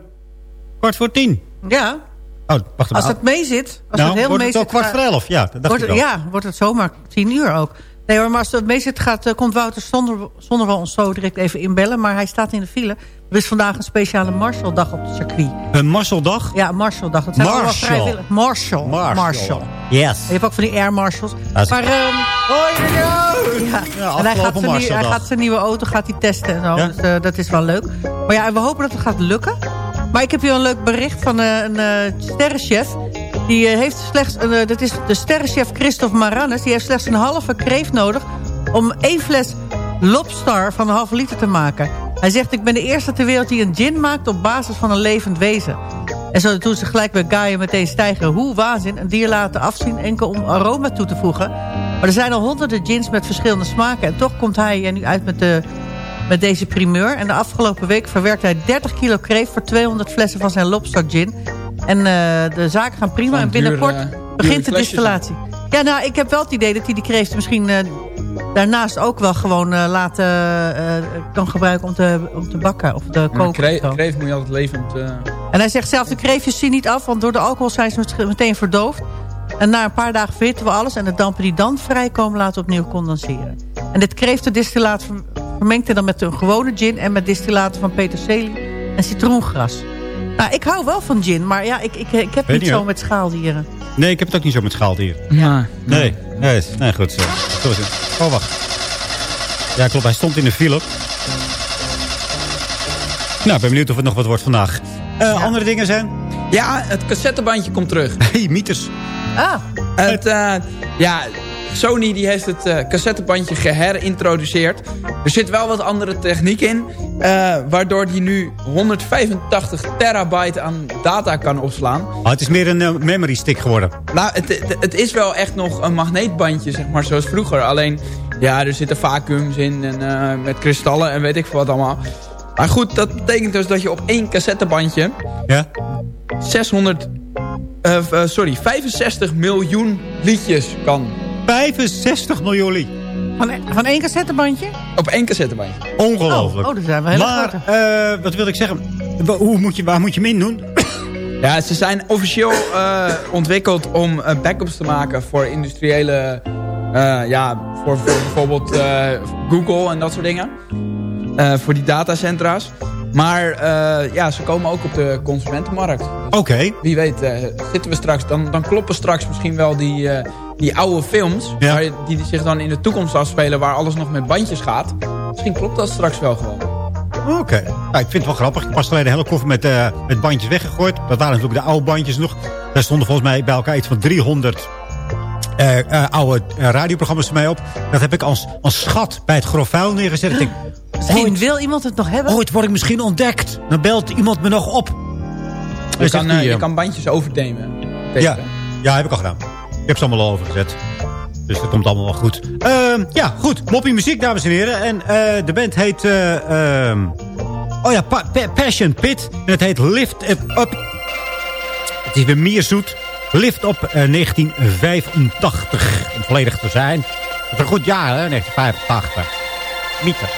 kwart voor tien. Ja, Oh, wacht als het mee zit. Als nou, het heel wordt mee het zit, kwart voor elf. Ja, dat dacht wordt, ik het- al. Ja, wordt het zomaar tien uur ook. Nee hoor, maar als het mee zit, gaat, eh, komt Wouter zonder, zonder wel ons zo direct even inbellen. Maar hij staat in de file. Er is vandaag een speciale Marshalldag op het circuit. Een Marshalldag? Ja, Marshalldag. Dat zijn Marshall. vrijwillig. Marshall. Marshall. Marshall. Yes. Je hebt ook van die air marshals. Is- Maar, Hoi, ja. Ja, en hij gaat, zijn, hij gaat zijn nieuwe auto gaat hij testen en zo. Ja? Dus eh, dat is wel leuk. Maar ja, we hopen dat het gaat lukken. Maar ik heb hier een leuk bericht van eh, een eh, sterrenchef. Die eh, heeft slechts, eh, dat is de sterrenchef Christophe Marannes. Die heeft slechts een halve kreeft nodig om één fles lobstar van een halve liter te maken. Hij zegt, ik ben de eerste ter wereld die een gin maakt op basis van een levend wezen. En zo doen ze gelijk bij Gaia meteen stijgen. Hoe waanzin, een dier laten afzien enkel om aroma toe te voegen. Maar er zijn al honderden gins met verschillende smaken. En toch komt hij nu uit met, de, met deze primeur. En de afgelopen week verwerkt hij 30 kilo kreeft... voor 200 flessen van zijn lobster gin. En eh, de zaken gaan prima. En binnenkort begint de distillatie. Ja, nou, ik heb wel het idee dat hij die kreeft misschien... eh, daarnaast ook wel gewoon eh, laten, kan gebruiken om te, om te bakken of te koken. kre- of zo. kreeft moet je altijd levend... En hij zegt zelf, de kreeftjes zien niet af, want door de alcohol zijn ze meteen verdoofd. En na een paar dagen verhitten we alles en de dampen die dan vrijkomen laten we opnieuw condenseren. En dit kreeftendistillaat ver- vermengt hij dan met een gewone gin en met distillaten van peterselie en citroengras. Nou, ik hou wel van gin, maar ja, ik, ik, ik heb Weet niet zo hoor. met schaaldieren. Nee, ik heb het ook niet zo met schaaldier. Ja. Nee, nee, nee goed zo. Oh, wacht. Ja, klopt. Hij stond in de file. Nou, ik ben benieuwd of het nog wat wordt vandaag. Eh, Andere dingen zijn? Ja, het cassettebandje komt terug. *laughs* Hey, mythes. Ah, Het, eh, ja, Sony die heeft het eh, cassettebandje geherintroduceerd. Er zit wel wat andere techniek in. eh, waardoor die nu 185 terabyte aan data kan opslaan. Oh, het is meer een eh, memory stick geworden. Nou, het, het, het is wel echt nog een magneetbandje, zeg maar, zoals vroeger. Alleen, ja, er zitten vacuums in en met kristallen en weet ik wat allemaal. Maar goed, dat betekent dus dat je op één cassettebandje... Ja? 600... eh, eh, sorry, 65 miljoen liedjes kan. 65 miljoen lied. van, van één cassettebandje? Op één cassettebandje. Ongelooflijk. Oh, oh, dat zijn we hele maar, eh, wat wil ik zeggen? Hoe moet je, waar moet je hem in doen? Ja, ze zijn officieel eh, ontwikkeld om eh, backups te maken voor industriële... eh, ja, voor, voor bijvoorbeeld eh, Google en dat soort dingen. Eh, voor die datacentra's. Maar eh, ja, ze komen ook op de consumentenmarkt. Oké. Wie weet, eh, zitten we straks... Dan, dan kloppen straks misschien wel die, eh, die oude films... Ja. waar- die zich dan in de toekomst afspelen... waar alles nog met bandjes gaat. Misschien klopt dat straks wel gewoon. Oké. Nou, ik vind het wel grappig. Ik pas geleden een hele koffer met, eh, met bandjes weggegooid. Dat waren natuurlijk de oude bandjes nog. Daar stonden volgens mij bij elkaar iets van 300 eh, eh, oude radioprogramma's mee op. Dat heb ik als, als schat bij het grof vuil neergezet. Ik denk, *gasps* ooit, wil iemand het nog hebben? ooit word ik misschien ontdekt. Dan belt iemand me nog op. Je Hij kan, die, je kan bandjes overnemen. Ja, ja, heb ik al gedaan. Ik heb ze allemaal al overgezet. Dus dat komt allemaal wel goed. Ehm, ja, goed. Moppie muziek, dames en heren. En eh, de band heet... eh, ehm, oh ja, Pa- Pa- Passion Pit. En het heet Lift Up. Het is weer meer zoet. Lift Up eh, 1985. Om volledig te zijn. Dat is een goed jaar, hè? 1985. Mieter.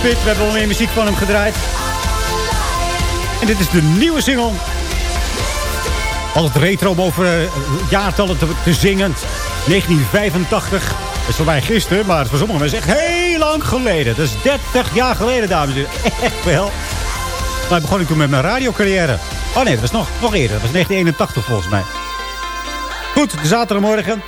Passion Pit. We hebben al meer muziek van hem gedraaid. En dit is de nieuwe single. Altijd retro om over eh, jaartallen te, te zingen. 1985. Dat is voor mij gisteren, maar voor sommige mensen echt heel lang geleden. Dat is 30 jaar geleden, dames en heren. *laughs* Echt wel. Maar begon ik toen met mijn radiocarrière. Oh nee, dat was nog, nog eerder. Dat was 1981 volgens mij. Goed, zaterdagmorgen.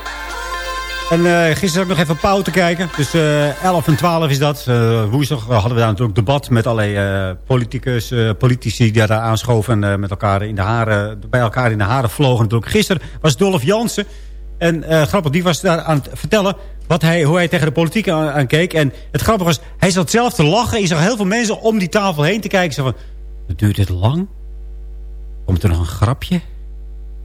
En eh, gisteren ik nog even Pauw te kijken. Dus eh 11 en 12 is dat. Woensdag hadden we daar natuurlijk debat met allerlei politicus, politici die daar aanschoven en met elkaar in de haren, bij elkaar in de haren vlogen. Natuurlijk. Gisteren was Dolph Jansen. En grappig, die was daar aan het vertellen wat hij, hoe hij tegen de politiek aan keek. En het grappige was, hij zat zelf te lachen. Je zag heel veel mensen om die tafel heen te kijken. Zo van, duurt dit lang? Komt er nog een grapje?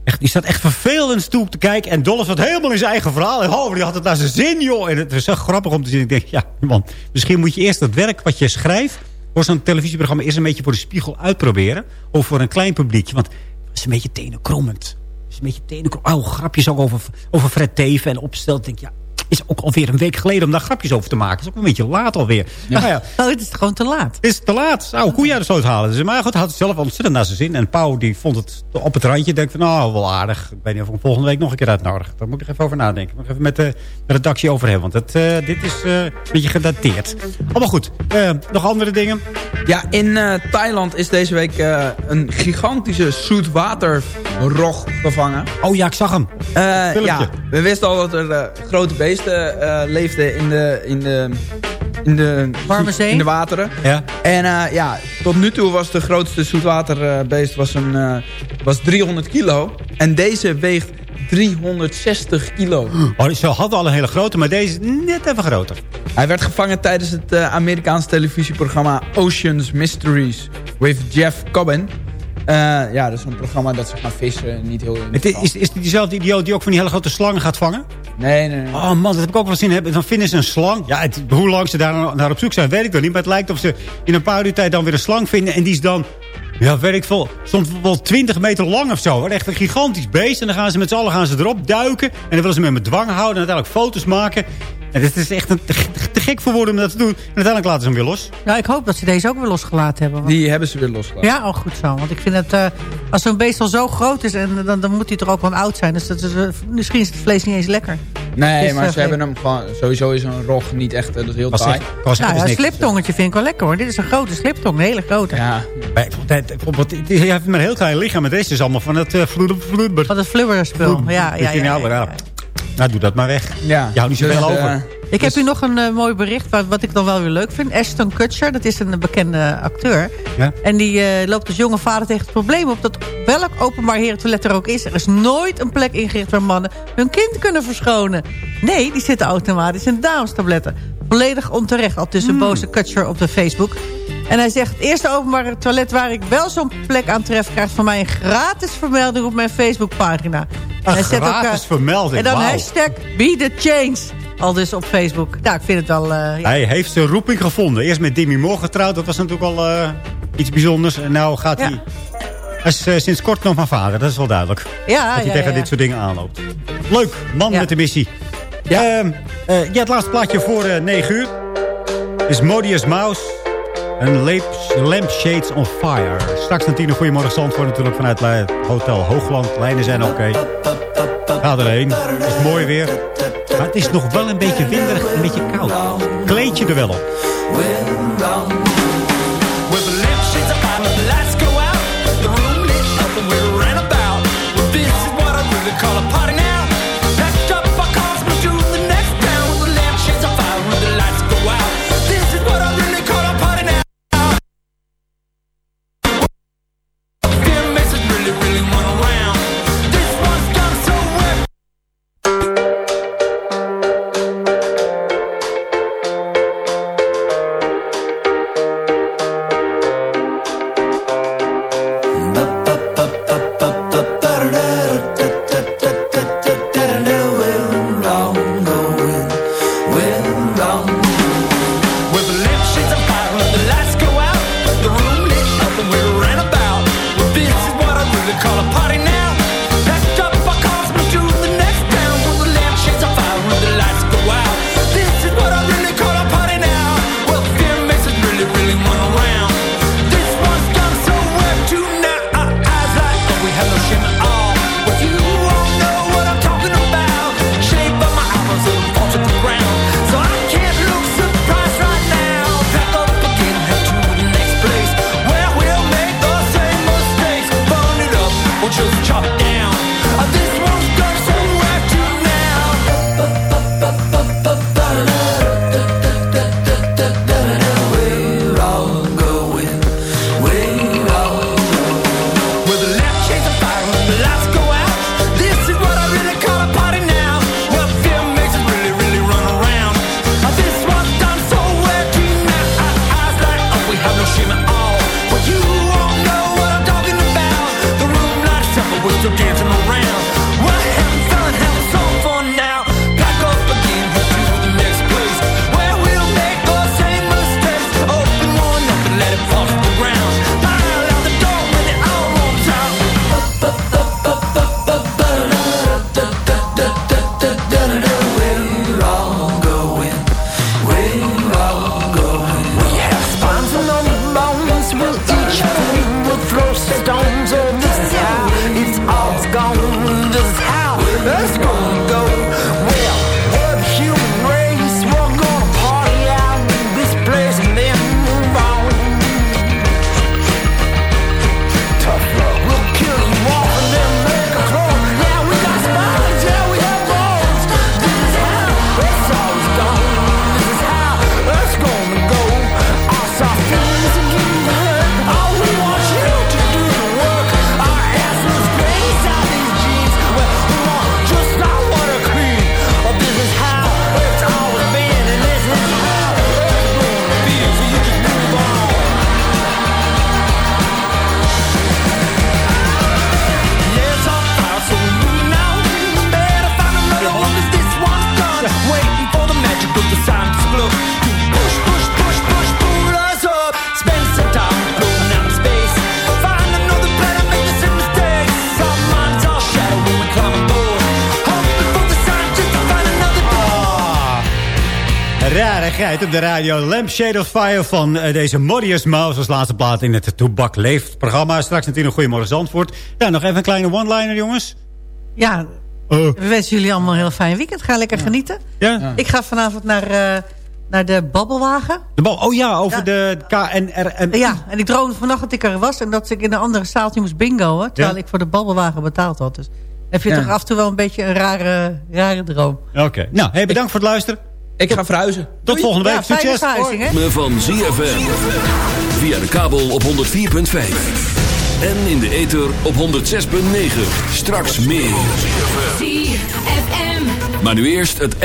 Echt, die staat echt vervelend toe te kijken. En Dolph zat helemaal in zijn eigen verhaal. En oh, die had het naar zijn zin, joh. En het was zo grappig om te zien. Ik denk, ja, man, misschien moet je eerst dat werk wat je schrijft... voor zo'n televisieprogramma eerst een beetje voor de spiegel uitproberen. Of voor een klein publiekje. Want het is een beetje tenenkrommend. Het is een beetje tenenkrommend. Oh, grapjes ook over, over Fred Teven en opstel. Ik denk, ja, is ook alweer een week geleden om daar grapjes over te maken. Het is ook een beetje laat alweer. Ja. Nou ja, Oh, het is gewoon te laat. het is te laat. Zou hoe jij er zo halen. Dus, maar goed, hij had het zelf ontzettend naar zijn zin. En Pauw die vond het op het randje. Denkt van, nou, wel aardig. Ik weet niet of ik hem volgende week nog een keer uitnodig. Daar moet ik even over nadenken. Moet ik even met de redactie over hebben. Want het, eh, dit is eh, een beetje gedateerd. Allemaal goed. Eh, nog andere dingen? Ja, in eh, Thailand is deze week eh, een gigantische zoetwaterrog gevangen. Oh ja, ik zag hem. Eh, ja, we wisten al dat er grote beesten eh, leefden in de, in de, in de, Warme zee? in de wateren. Ja. En eh, ja, tot nu toe was de grootste zoetwaterbeest was een, eh, was 300 kilo. En deze weegt 360 kilo. Oh, ze hadden al een hele grote, maar deze is net even groter. Hij werd gevangen tijdens het eh, Amerikaanse televisieprogramma Ocean's Mysteries with Jeff Cobbin. Eh, ja, dat is een programma dat ze gaan vissen. Niet heel Het is, is, die diezelfde idioot die ook van die hele grote slangen gaat vangen? Nee, nee, nee. Oh man, dat heb ik ook wel gezien. Heb- Dan vinden ze een slang. Ja, het- hoe lang ze daar naar op zoek zijn, weet ik nog niet. Maar het lijkt of ze in een paar uur tijd dan weer een slang vinden. En die is dan, ja, weet ik veel, soms wel 20 meter lang of zo. hoor. Echt een gigantisch beest. En dan gaan ze met z'n allen gaan ze erop duiken. En dan willen ze met met dwang houden en uiteindelijk foto's maken. En dit is echt een, te, te gek voor woorden om dat te doen. En uiteindelijk laten ze hem weer los. Ja, ik hoop dat ze deze ook weer losgelaten hebben. want- Die hebben ze weer losgelaten. Ja, al goed zo. Want ik vind het, eh, als zo'n beest al zo groot is, en, dan, dan moet hij toch ook wel oud zijn. Dus dat is, eh, misschien is het vlees niet eens lekker. Nee, Dus, maar eh, ze hebben hem gewoon... Sowieso is een rog niet echt... eh, Dat is heel Was taai. echt- was Nou ja, dus een niks. sliptongetje vind ik wel lekker hoor. Dit is een grote sliptong, een hele grote. Ja. Maar ik vond het- ik vond het- Je heeft maar een heel klein lichaam. Maar deze is allemaal van het uh, vloeder. Van het flubberspul. Ja, ja, ja, ja, ja. Nou, doe dat maar weg. Ja. Je houdt niet zoveel Dus, over. Eh, Ik heb u nog een eh, mooi bericht wat, wat ik dan wel weer leuk vind. Ashton Kutcher, dat is een bekende acteur. Ja? En die eh, loopt als jonge vader tegen het probleem op... dat welk openbaar herentoilet er ook is... er is nooit een plek ingericht waar mannen hun kind kunnen verschonen. Nee, die zitten automatisch in damestabletten. Volledig onterecht, al tussen Hmm. boze Kutcher op de Facebook. En hij zegt, het eerste openbare toilet waar ik wel zo'n plek aantref... krijgt van mij een gratis vermelding op mijn Facebookpagina. Een Hij zet ook, eh, gratis vermelding, En dan hashtag be the change. Al dus op Facebook. Nou, ik vind het wel... eh, ja. Hij heeft zijn roeping gevonden. Eerst met Demi Moore getrouwd. Dat was natuurlijk al eh, iets bijzonders. En nou gaat hij... Hij is eh, sinds kort nog mijn vader. Dat is wel duidelijk. Ja, dat hij ja, tegen ja, ja. dit soort dingen aanloopt. Leuk. Man Ja. met de missie. Ja. ja, het laatste plaatje voor eh 9 uur. Is Modius Mouse. Een lamp- lampshades on fire. Straks een tien uur goedemorgen Zandvoort natuurlijk vanuit Hotel Hoogland. Lijnen zijn oké. Ga erheen. Het is mooi weer. Maar het is nog wel een beetje winderig en een beetje koud. Kleed je er wel op. op de radio. Lampshade of Fire van eh, deze Morius Mouse als laatste plaat in het Toebak Leeft programma. Straks natuurlijk een Goedemorgen Zandvoort. Ja, nog even een kleine one-liner, jongens. Ja, we wensen jullie allemaal een heel fijn weekend. Ga lekker genieten. Ja? Ik ga vanavond naar, eh, naar de babbelwagen. De bal, oh ja, over de KNRM. Ja, en ik droomde vannacht dat ik er was... en dat ik in een andere zaaltje moest bingoen... terwijl Ja? ik voor de babbelwagen betaald had. Dus heb je Ja. toch af en toe wel een beetje een rare, rare droom. Oké. Nou, hey, bedankt voor het luisteren. Ik ga verhuizen. Tot volgende week. Ja, Succes. verhuizing, hè? Me van ZFM. Via de kabel op 104.5. En in de ether op 106.9. Straks meer. Maar nu eerst het...